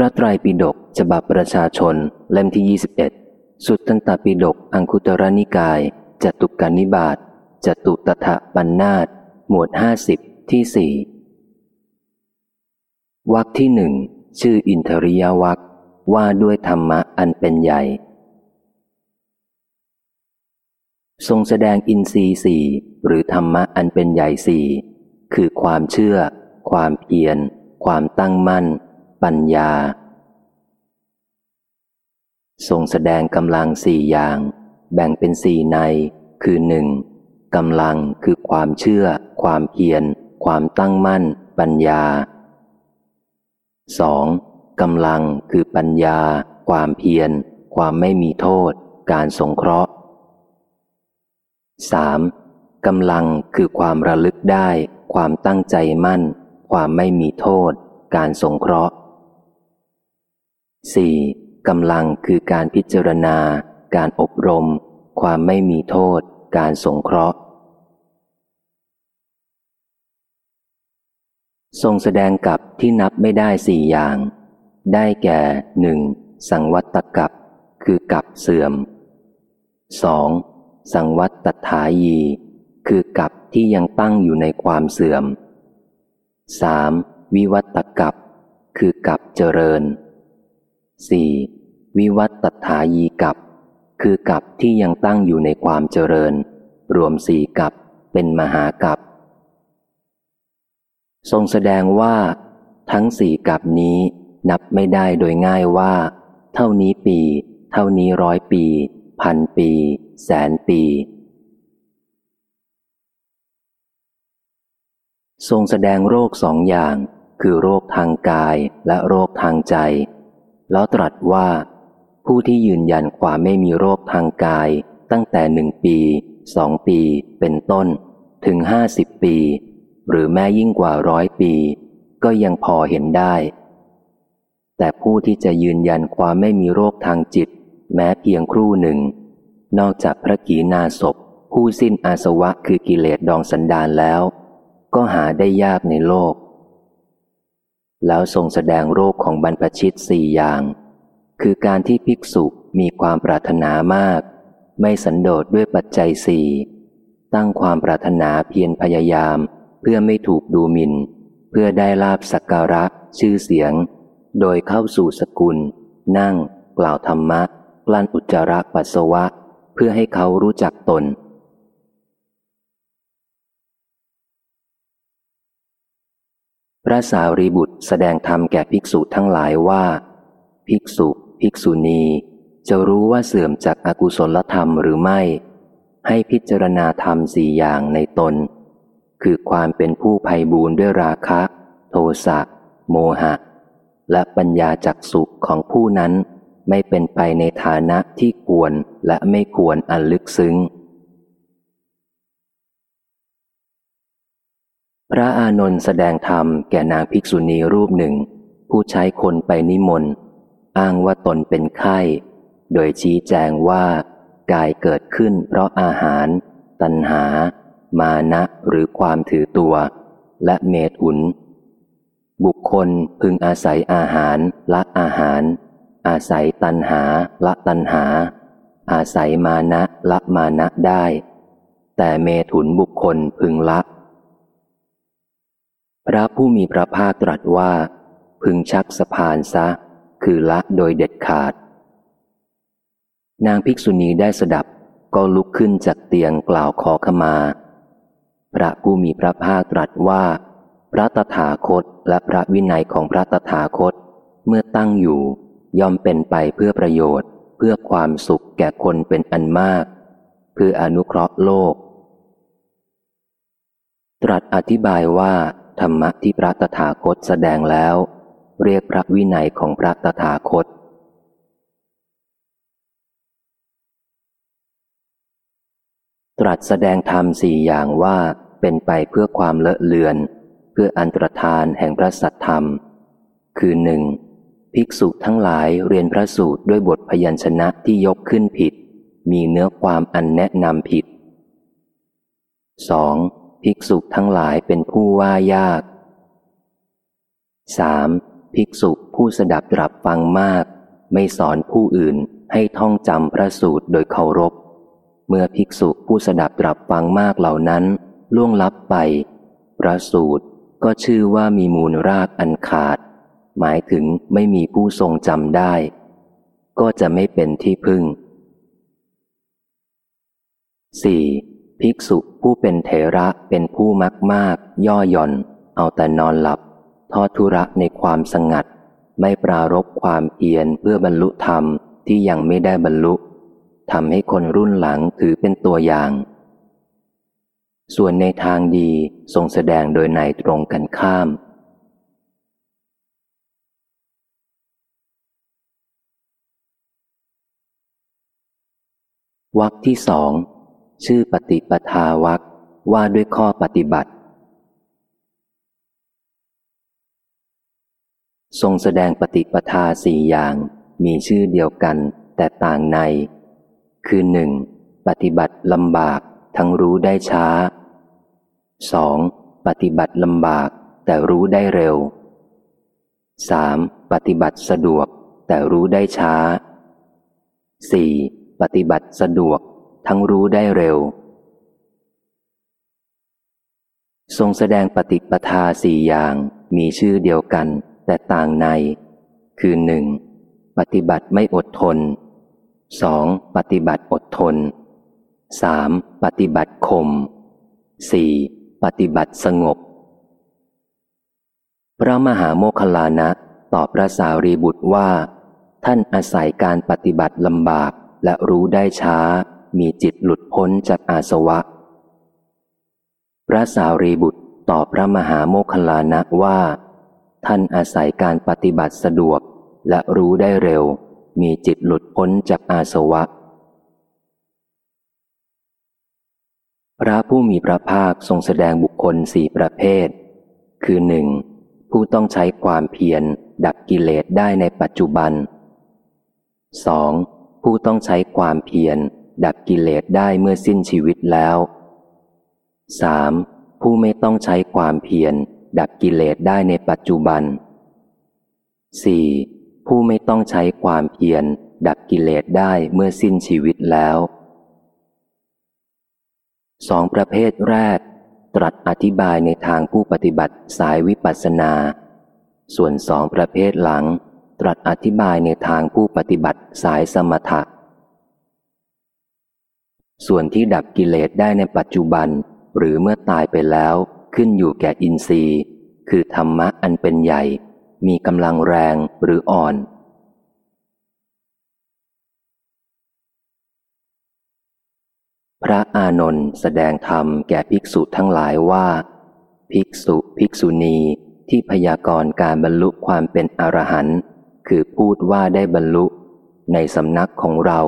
พระไตรปิฎกฉบับประชาชนเล่มที่ 21 สุตตันตปิฎกอังคุตรนิกายจตุกานิบาตจตุตถะปัญนนาตหมวดห้าสิบที่สี่วรรคที่หนึ่งชื่ออินทริยวัคว่าด้วยธรรมะอันเป็นใหญ่ ทรงแสดงอินทรีสี่หรือธรรมะอันเป็นใหญ่สี่คือความเชื่อ ความเพียร ความตั้งมั่น ปัญญา ทรงแสดงกำลังสี่อย่าง แบ่งเป็นสี่ใน คือหนึ่งกำลังคือความเชื่อ ความเพียร ความตั้งมั่น ปัญญา 2. กำลังคือปัญญา ความเพียร ความไม่มีโทษ การสงเคราะห์ 3. กำลังคือความระลึกได้ ความตั้งใจมั่น ความไม่มีโทษ การสงเคราะห์ 4. กำลังคือการพิจารณา การอบรม ความไม่มีโทษ การสงเคราะห์ ทรงแสดงกับที่นับไม่ได้สี่อย่าง ได้แก่หนึ่งสังวัตกับ คือกับเสื่อม 2. สังวัตตถายี คือกับที่ยังตั้งอยู่ในความเสื่อม 3. วิวัตกับ คือกับเจริญ 4. วิวัตตถายีกับ คือกับที่ยังตั้งอยู่ในความเจริญ รวมสี่กับเป็นมหากับ ทรงแสดงว่า ทั้งสี่กับนี้นับไม่ได้โดยง่ายว่า เท่านี้ปี เท่านี้ร้อยปี พันปี แสนปี ทรงแสดงโรคสองอย่าง คือโรคทางกายและโรคทางใจ แล้วตรัสว่า ผู้ที่ยืนยันความไม่มีโรคทางกาย ตั้งแต่หนึ่งปีสองปี เป็นต้น ถึงห้าสิบปี หรือแม้ยิ่งกว่าร้อยปี ก็ยังพอเห็นได้ แต่ผู้ที่จะยืนยันความไม่มีโรคทางจิต แม้เพียงครู่หนึ่ง นอกจากพระกีนาศพผู้สิ้นอาสวะคือกิเลสดองสันดานแล้ว ก็หาได้ยากในโลก แล้วทรงแสดงโรคของบรรพชิตสี่อย่าง คือการที่ภิกษุมีความปรารถนามาก ไม่สันโดษด้วยปัจจัยสี่ตั้งความปรารถนาเพียรพยายาม เพื่อไม่ถูกดูหมิน่น เพื่อได้ลาบสักการะ ชื่อเสียง โดยเข้าสู่สกุล นั่ง กล่าวธรรมะ กลั้นอุจจาระปัสสาวะ เพื่อให้เขารู้จักตน พระสารีบุตรแสดงธรรมแก่ภิกษุทั้งหลายว่า ภิกษุ ภิกษุณี จะรู้ว่าเสื่อมจากอากุศลธรรมหรือไม่ ให้พิจารณาธรรมสี่อย่างในตน คือความเป็นผู้ภัยบูนด้วยราคะ โทสะโมหะ และปัญญาจักสุขของผู้นั้นไม่เป็นไปในฐานะที่ควรและไม่ควรอันลึกซึ้ง พระอานนท์แสดงธรรมแก่นางภิกษุณีรูปหนึ่ง ผู้ใช้คนไปนิมนต์ อ้างว่าตนเป็นไข้ โดยชี้แจงว่า กายเกิดขึ้นเพราะอาหาร ตัณหา มานะหรือความถือตัว และเมตุน บุคคลพึงอาศัยอาหารละอาหาร อาศัยตันหาละตันหา อาศัยมานะละมานะได้ แต่เมถุนบุคคลพึงละ พระผู้มีพระภาคตรัสว่า พึงชักสะพานซะ คือละโดยเด็ดขาด นางภิกษุณีได้สดับก็ลุกขึ้นจากเตียงกล่าวขอขมา พระผู้มีพระภาคตรัสว่า พระตถาคตและพระวินัยของพระตถาคต เมื่อตั้งอยู่ย่อมเป็นไปเพื่อประโยชน์ เพื่อความสุขแก่คนเป็นอันมาก เพื่ออนุเคราะห์โลก ตรัสอธิบายว่า ธรรมะที่พระตถาคตแสดงแล้ว เรียกพระวินัยของพระตถาคต ตรัสแสดงธรรมสี่อย่างว่าเป็นไปเพื่อความเลอะเลือน เพื่ออันตรธานแห่งพระสัทธรรม คือหนึ่งภิกษุทั้งหลายเรียนพระสูตรด้วยบทพยัญชนะที่ยกขึ้นผิด มีเนื้อความอันแนะนำผิด 2. ภิกษุทั้งหลายเป็นผู้ว่ายาก 3. ภิกษุผู้สดับตรับฟังมาก ไม่สอนผู้อื่นให้ท่องจำพระสูตรโดยเคารพ เมื่อภิกษุผู้สดับตรับฟังมากเหล่านั้น ล่วงลับไป พระสูตรก็ชื่อว่ามีมูลรากอันขาด หมายถึงไม่มีผู้ทรงจำได้ ก็จะไม่เป็นที่พึ่ง 4. ภิกษุผู้เป็นเถระเป็นผู้มักมาก ย่อหย่อน เอาแต่นอนหลับ ทอดทุระในความสงัด ไม่ปรารบความเพียรเพื่อบรรลุธรรมที่ยังไม่ได้บรรลุทำให้คนรุ่นหลังถือเป็นตัวอย่าง ส่วนในทางดีทรงแสดงโดยในตรงกันข้าม วักที่สอง ชื่อปฏิปทาวักว่าด้วยข้อปฏิบัติ ทรงแสดงปฏิปทาสี่อย่างมีชื่อเดียวกันแต่ต่างใน คือหนึ่งปฏิบัติลำบากทั้งรู้ได้ช้าสองปฏิบัติลำบากแต่รู้ได้เร็วสามปฏิบัติสะดวกแต่รู้ได้ช้าสี่ปฏิบัติสะดวก ทั้งรู้ได้เร็ว ทรงแสดงปฏิปทาสี่อย่างมีชื่อเดียวกัน แต่ต่างใน คือหนึ่งปฏิบัติไม่อดทนสองปฏิบัติอดทนสามปฏิบัติคมสี่ปฏิบัติสงบ พระมหาโมคลานะตอบพระสารีบุตรว่า ท่านอาศัยการปฏิบัติลำบากและรู้ได้ช้า มีจิตหลุดพ้นจากอาสวะ พระสารีบุตรตอบพระมหาโมคลานะว่า ท่านอาศัยการปฏิบัติสะดวกและรู้ได้เร็ว มีจิตหลุดพ้นจากอาสวะ พระผู้มีพระภาคทรงแสดงบุคคลสี่ประเภท คือหนึ่งผู้ต้องใช้ความเพียรดับกิเลสได้ในปัจจุบัน 2. ผู้ต้องใช้ความเพียร ดับกิเลสได้เมื่อสิ้นชีวิตแล้ว 3. ผู้ไม่ต้องใช้ความเพียร ดับกิเลสได้ในปัจจุบัน 4. ผู้ไม่ต้องใช้ความเพียร ดับกิเลสได้เมื่อสิ้นชีวิตแล้วสองประเภทแรก ตรัสอธิบายในทางผู้ปฏิบัติสายวิปัสสนา ส่วนสองประเภทหลัง ตรัสอธิบายในทางผู้ปฏิบัติสายสมถะ ส่วนที่ดับกิเลสได้ในปัจจุบัน หรือเมื่อตายไปแล้วขึ้นอยู่แก่อินทรีย์ คือธรรมะอันเป็นใหญ่ มีกำลังแรงหรืออ่อน พระอานนท์แสดงธรรมแก่ภิกษุทั้งหลายว่า ภิกษุภิกษุณีที่พยากรณ์การบรรลุความเป็นอรหันต์คือพูดว่าได้บรรลุ ในสำนักของเรา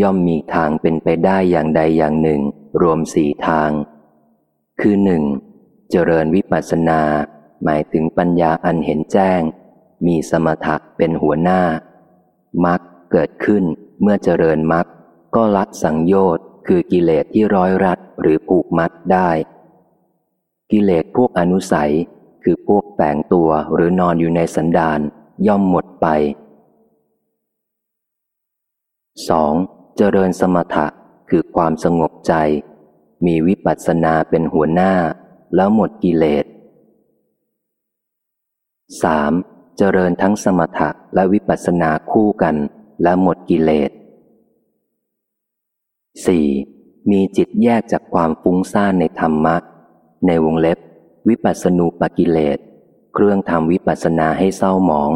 ย่อมมีทางเป็นไปได้อย่างใดอย่างหนึ่ง รวมสี่ทาง คือหนึ่งเจริญวิปัสสนา หมายถึงปัญญาอันเห็นแจ้ง มีสมถะเป็นหัวหน้า มักเกิดขึ้นเมื่อเจริญมักก็ละสังโยชน์คือกิเลสที่ร้อยรัดหรือผูกมัดได้ กิเลสพวกอนุสัยคือพวกแฝงตัวหรือนอนอยู่ในสันดานย่อมหมดไป 2. เจริญสมถะคือความสงบใจ มีวิปัสสนาเป็นหัวหน้า แล้วหมดกิเลส 3. เจริญทั้งสมถะและวิปัสสนาคู่กันและหมดกิเลส 4. มีจิตแยกจากความฟุ้งซ่านในธรรมะ ในวงเล็บ วิปัสสนูปกิเลส เครื่องทำวิปัสสนาให้เศร้าหมอง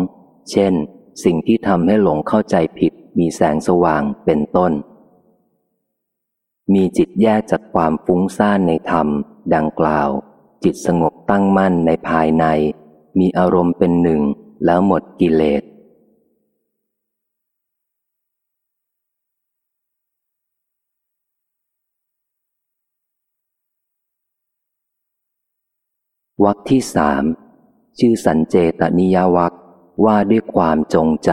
เช่น สิ่งที่ทำให้หลงเข้าใจผิด มีแสงสว่างเป็นต้น มีจิตแยกจากความฟุ้งซ่านในธรรม ดังกล่าว จิตสงบตั้งมั่นในภายใน มีอารมณ์เป็นหนึ่งแล้วหมดกิเลส วักที่สามชื่อสันเจตนิยวัก ว่าด้วยความจงใจ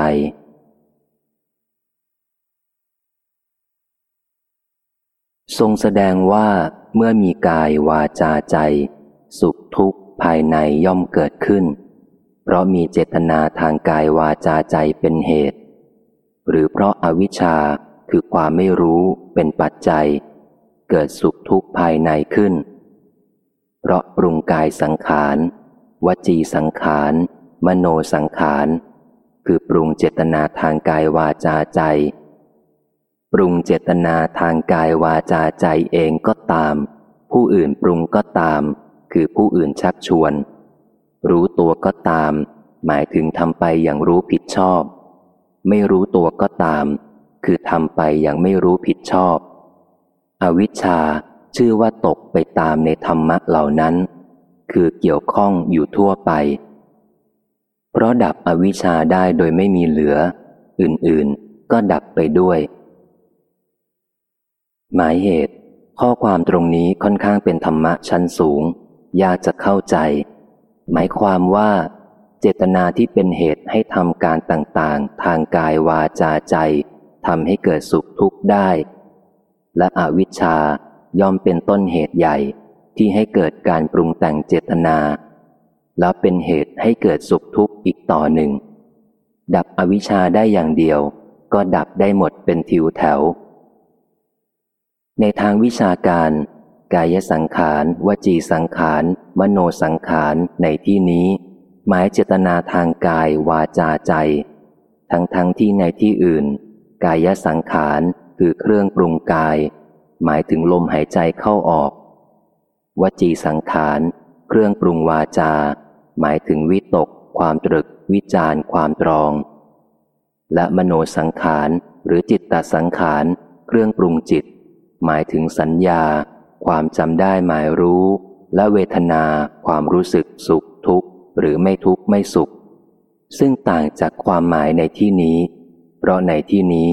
ทรงแสดงว่าเมื่อมีกายวาจาใจ สุขทุกข์ภายในย่อมเกิดขึ้น เพราะมีเจตนาทางกายวาจาใจเป็นเหตุ หรือเพราะอาวิชชาคือความไม่รู้เป็นปัจจัย เกิดสุขทุกข์ภายในขึ้น เพราะปรุงกายสังขาร วจีสังขาร มโนสังขาร คือปรุงเจตนาทางกายวาจาใจ ปรุงเจตนาทางกายวาจาใจเองก็ตาม ผู้อื่นปรุงก็ตาม คือผู้อื่นชักชวน รู้ตัวก็ตาม หมายถึงทำไปอย่างรู้ผิดชอบ ไม่รู้ตัวก็ตาม คือทำไปอย่างไม่รู้ผิดชอบ อวิชชาชื่อว่าตกไปตามในธรรมะเหล่านั้น คือเกี่ยวข้องอยู่ทั่วไป เพราะดับอวิชชาได้โดยไม่มีเหลือ อื่นๆ ก็ดับไปด้วย หมายเหตุ ข้อความตรงนี้ค่อนข้างเป็นธรรมะชั้นสูง ยากจะเข้าใจ หมายความว่า เจตนาที่เป็นเหตุให้ทำการต่างๆ ทางกายวาจาใจทำให้เกิดสุขทุกข์ได้ และอวิชชาย่อมเป็นต้นเหตุใหญ่ที่ให้เกิดการปรุงแต่งเจตนา แล้วเป็นเหตุให้เกิดสุขทุกข์อีกต่อหนึ่ง ดับอวิชชาได้อย่างเดียว ก็ดับได้หมดเป็นทิวแถว ในทางวิชาการ กายสังขาร วจีสังขาร มโนสังขาร ในที่นี้ หมายเจตนาทางกายวาจาใจ ทั้งทั้งที่ในที่อื่น กายสังขารคือเครื่องปรุงกาย หมายถึงลมหายใจเข้าออก วจีสังขาร เครื่องปรุงวาจา หมายถึงวิตก ความตรึก วิจารความตรอง และมโนสังขารหรือจิตตสังขาร เครื่องปรุงจิต หมายถึงสัญญา ความจำได้หมายรู้ และเวทนา ความรู้สึกสุขทุกข์ หรือไม่ทุกข์ไม่สุข ซึ่งต่างจากความหมายในที่นี้ เพราะในที่นี้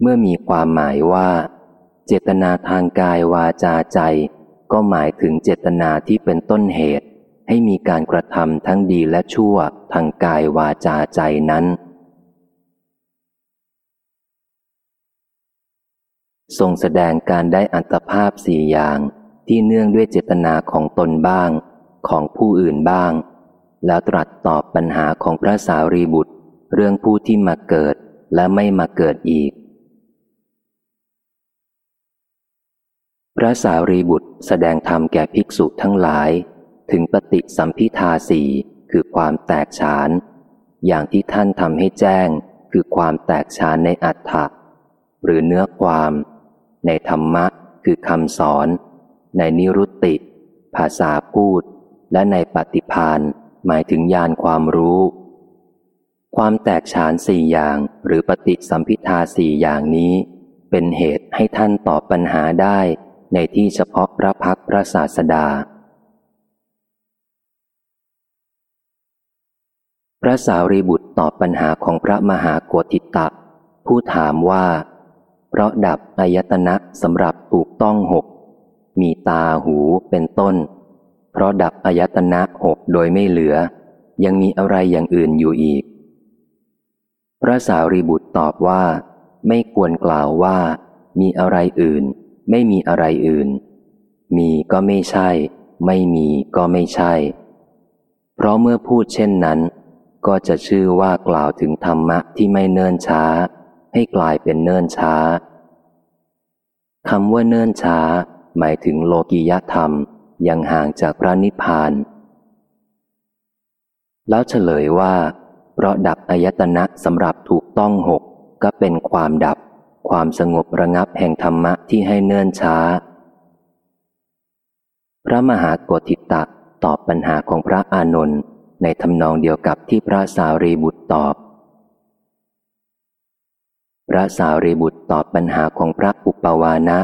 เมื่อมีความหมายว่า เจตนาทางกายวาจาใจ ก็หมายถึงเจตนาที่เป็นต้นเหตุ ให้มีการกระทำทั้งดีและชั่วทางกายวาจาใจนั้น ทรงแสดงการได้อัตภาพสี่อย่างที่เนื่องด้วยเจตนาของตนบ้าง ของผู้อื่นบ้าง แล้วตรัสตอบปัญหาของพระสารีบุตร เรื่องผู้ที่มาเกิดและไม่มาเกิดอีก พระสารีบุตรแสดงธรรมแก่ภิกษุทั้งหลาย ถึงปฏิสัมพิทาสีคือความแตกฉาน อย่างที่ท่านทำให้แจ้งคือความแตกฉานในอัฏฐะหรือเนื้อความ ในธรรมะคือคำสอน ในนิรุตติ ภาษาพูด และในปฏิพานหมายถึงญาณความรู้ ความแตกฉานสี่อย่างหรือปฏิสัมพิทาสี่อย่างนี้ เป็นเหตุให้ท่านตอบปัญหาได้ในที่เฉพาะพระพักพระศาสดา พระสารีบุตรตอบปัญหาของพระมหาโกติตะ ผู้ถามว่า เพราะดับอายตนะสำหรับถูกต้องหก มีตาหูเป็นต้น เพราะดับอายตนะหกโดยไม่เหลือ ยังมีอะไรอย่างอื่นอยู่อีก พระสารีบุตรตอบว่า ไม่ควรกล่าวว่า มีอะไรอื่น ไม่มีอะไรอื่น มีก็ไม่ใช่ ไม่มีก็ไม่ใช่ เพราะเมื่อพูดเช่นนั้น ก็จะชื่อว่ากล่าวถึงธรรมะที่ไม่เนิ่นช้า ให้กลายเป็นเนิ่นช้าคำว่าเนิ่นช้า หมายถึงโลกิยธรรมยังห่างจากพระนิพพาน แล้วเฉลยว่า เพราะดับอายตนะสำหรับถูกต้องหกก็เป็นความดับ ความสงบระงับแห่งธรรมะที่ให้เนิ่นช้า พระมหากติตะตอบปัญหาของพระอานนท์ ในทำนองเดียวกับที่พระสารีบุตรตอบ พระสารีบุตรตอบปัญหาของพระอุปวานะ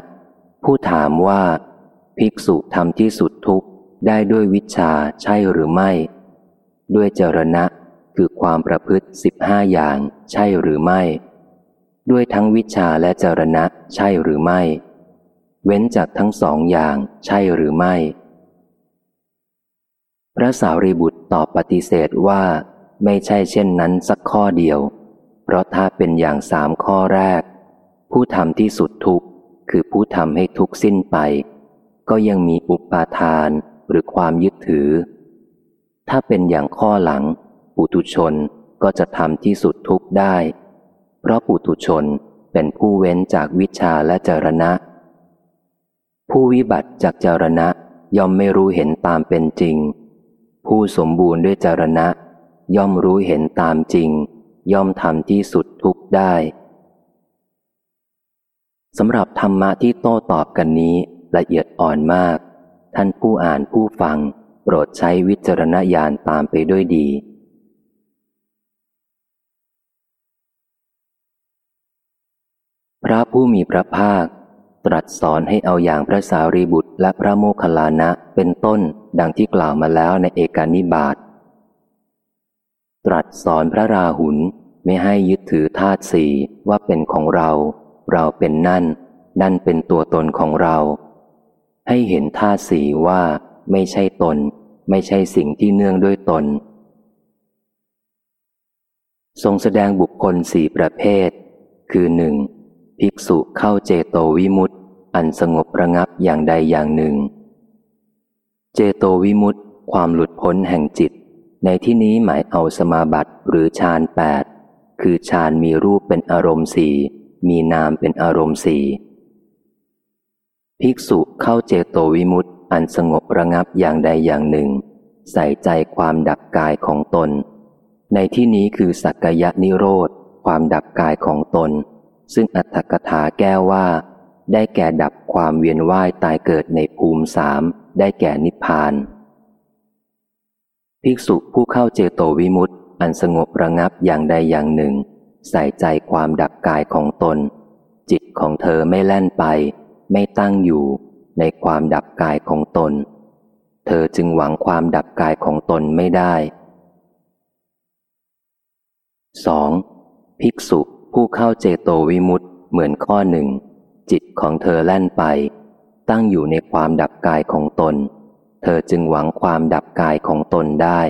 ผู้ถามว่า ภิกษุทำที่สุดทุกได้ด้วยวิชาใช่หรือไม่ ด้วยเจรณะคือความประพฤติสิบห้าอย่างใช่หรือไม่ ด้วยทั้งวิชาและเจรณะใช่หรือไม่ เว้นจากทั้งสองอย่างใช่หรือไม่ พระสารีบุตรตอบปฏิเสธว่าไม่ใช่เช่นนั้นสักข้อเดียว เพราะถ้าเป็นอย่างสามข้อแรก ผู้ทำที่สุดทุกข์คือผู้ทำให้ทุกข์สิ้นไป ก็ยังมีอุปาทานหรือความยึดถือ ถ้าเป็นอย่างข้อหลัง ปุถุชนก็จะทำที่สุดทุกข์ได้ เพราะปุถุชนเป็นผู้เว้นจากวิชาและจรณะ ผู้วิบัติจากจรณะย่อมไม่รู้เห็นตามเป็นจริง ผู้สมบูรณ์ด้วยจารณะ ย่อมรู้เห็นตามจริง ย่อมทำที่สุดทุกได้สำหรับธรรมะที่โต้ตอบกันนี้ละเอียดอ่อนมาก ท่านผู้อ่านผู้ฟัง โปรดใช้วิจารณญาณตามไปด้วยดี พระผู้มีพระภาค ตรัสสอนให้เอาอย่างพระสารีบุตร และพระโมคคัลลานะเป็นต้นดังที่กล่าวมาแล้วในเอกานิบาตตรัสสอนพระราหุลไม่ให้ยึดถือธาตุสี่ว่าเป็นของเรา เราเป็นนั่น นั่นเป็นตัวตนของเรา ให้เห็นท่าสีว่าไม่ใช่ตน ไม่ใช่สิ่งที่เนื่องด้วยตน ทรงแสดงบุคคลสี่ประเภท คือหนึ่งภิกษุเข้าเจโตวิมุตต อันสงบระงับอย่างใดอย่างหนึ่ง เจโตวิมุตต์ความหลุดพ้นแห่งจิต ในที่นี้หมายเอาสมาบัติหรือฌานแปดคือฌานมีรูปเป็นอารมณ์สี่มีนามเป็นอารมณ์สี่ภิกษุเข้าเจโตวิมุตต์อันสงบระงับอย่างใดอย่างหนึ่ง ใส่ใจความดับกายของตน ในที่นี้คือสักยนิโรธความดับกายของตน ซึ่งอัตถกถาแก้ว่า ได้แก่ดับความเวียนว่ายตายเกิดในภูมิสามได้แก่นิพพาน ภิกษุผู้เข้าเจโตวิมุตต์อันสงบระงับอย่างใดอย่างหนึ่ง ใส่ใจความดับกายของตน จิตของเธอไม่แล่นไป ไม่ตั้งอยู่ในความดับกายของตน เธอจึงหวังความดับกายของตนไม่ได้ 2. ภิกษุผู้เข้าเจโตวิมุตต์เหมือนข้อหนึ่ง จิตของเธอแล่นไป ตั้งอยู่ในความดับกายของตน เธอจึงหวังความดับกายของตนได้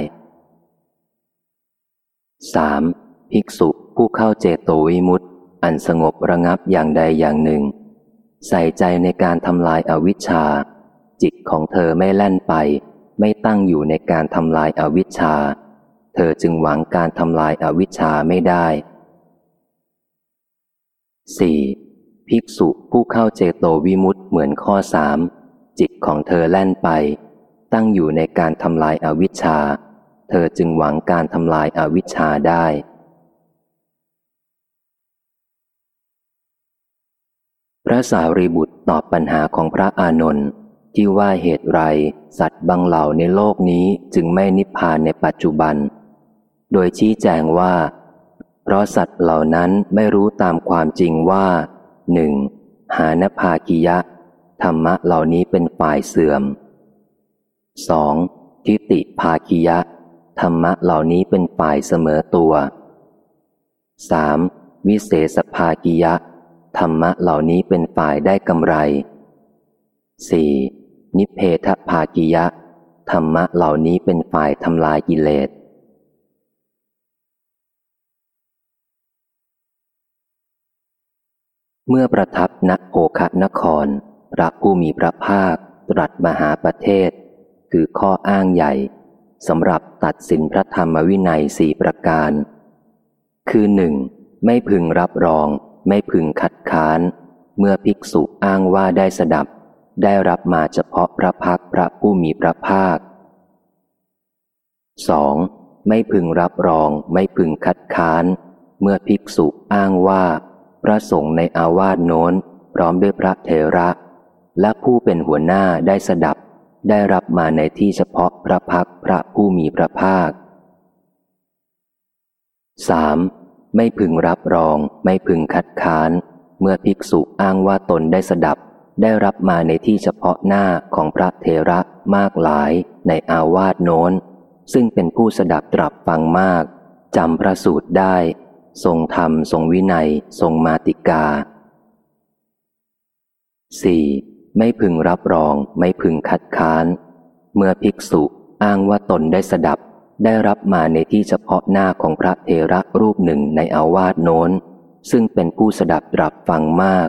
3. ภิกษุผู้เข้าเจโตวิมุตต์อันสงบระงับอย่างใดอย่างหนึ่ง ใส่ใจในการทำลายอาวิชชา จิตของเธอไม่แล่นไป ไม่ตั้งอยู่ในการทำลายอาวิชชา เธอจึงหวังการทำลายอาวิชชาไม่ได้ 4. ภิกษุผู้เข้าเจโตวิมุตต์เหมือนข้อสามจิตของเธอแล่นไป ตั้งอยู่ในการทำลายอาวิชชา เธอจึงหวังการทำลายอาวิชชาได้ พระสารีบุตรตอบปัญหาของพระอานนท์ที่ว่าเหตุไร สัตว์บางเหล่าในโลกนี้จึงไม่นิพพานในปัจจุบัน โดยชี้แจงว่า เพราะสัตว์เหล่านั้นไม่รู้ตามความจริงว่า หนึ่งหานภากิยะ ธรรมะเหล่านี้เป็นฝ่ายเสื่อม 2. ทิติภากิยะ ธรรมะเหล่านี้เป็นฝ่ายเสมอตัว 3. วิเศษภากิยะ ธรรมะเหล่านี้เป็นฝ่ายได้กำไร 4. นิเพทภากิยะ ธรรมะเหล่านี้เป็นฝ่ายทำลายกิเลส เมื่อประทับณโอคะนคร พระผู้มีพระภาค ตรัสมหาประเทศ คือข้ออ้างใหญ่สำหรับตัดสินพระธรรมวินัยสี่ประการ คือหนึ่งไม่พึงรับรอง ไม่พึงคัดค้าน เมื่อภิกษุอ้างว่าได้สดับ ได้รับมาเฉพาะพระพักพระผู้มีพระภาค 2. ไม่พึงรับรอง ไม่พึงคัดค้าน เมื่อภิกษุอ้างว่า พระสงฆ์ในอาวาสโน้น พร้อมด้วยพระเถระ และผู้เป็นหัวหน้าได้สดับ ได้รับมาในที่เฉพาะพระพักพระผู้มีพระภาค 3. ไม่พึงรับรอง ไม่พึงคัดค้าน เมื่อภิกษุอ้างว่าตนได้สดับ ได้รับมาในที่เฉพาะหน้าของพระเทระมากหลายในอาวาสโน้น ซึ่งเป็นผู้สดับตรับฟังมากจำพระสูตรได้ ทรงธรรม ทรงวินัย ทรงมาติกา 4. ไม่พึงรับรอง ไม่พึงคัดค้าน เมื่อภิกษุอ้างว่าตนได้สดับ ได้รับมาในที่เฉพาะหน้าของพระเทระรูปหนึ่งในอาวาสโน้น ซึ่งเป็นผู้สดับตรับฟังมาก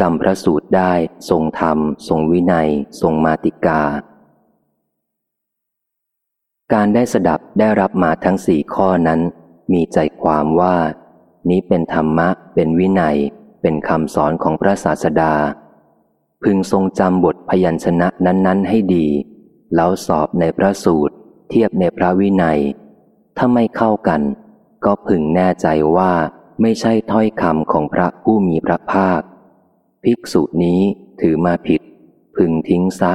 จำพระสูตรได้ ทรงธรรม ทรงวินัย ทรงมาติกา การได้สดับได้รับมาทั้งสี่ข้อนั้น มีใจความว่า นี้เป็นธรรมะ เป็นวินัย เป็นคำสอนของพระศาสดา พึงทรงจำบทพยัญชนะนั้น ๆ ให้ดี แล้วสอบในพระสูตร เทียบในพระวินัย ถ้าไม่เข้ากัน ก็พึงแน่ใจว่าไม่ใช่ถ้อยคำของพระผู้มีพระภาค ภิกษุนี้ถือมาผิด พึงทิ้งซะ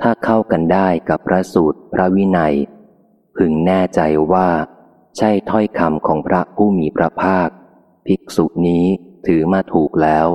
ถ้าเข้ากันได้กับพระสูตรพระวินัย พึงแน่ใจว่า ใช่ถ้อยคำของพระผู้มีพระภาค ภิกษุนี้ถือมาถูกแล้ว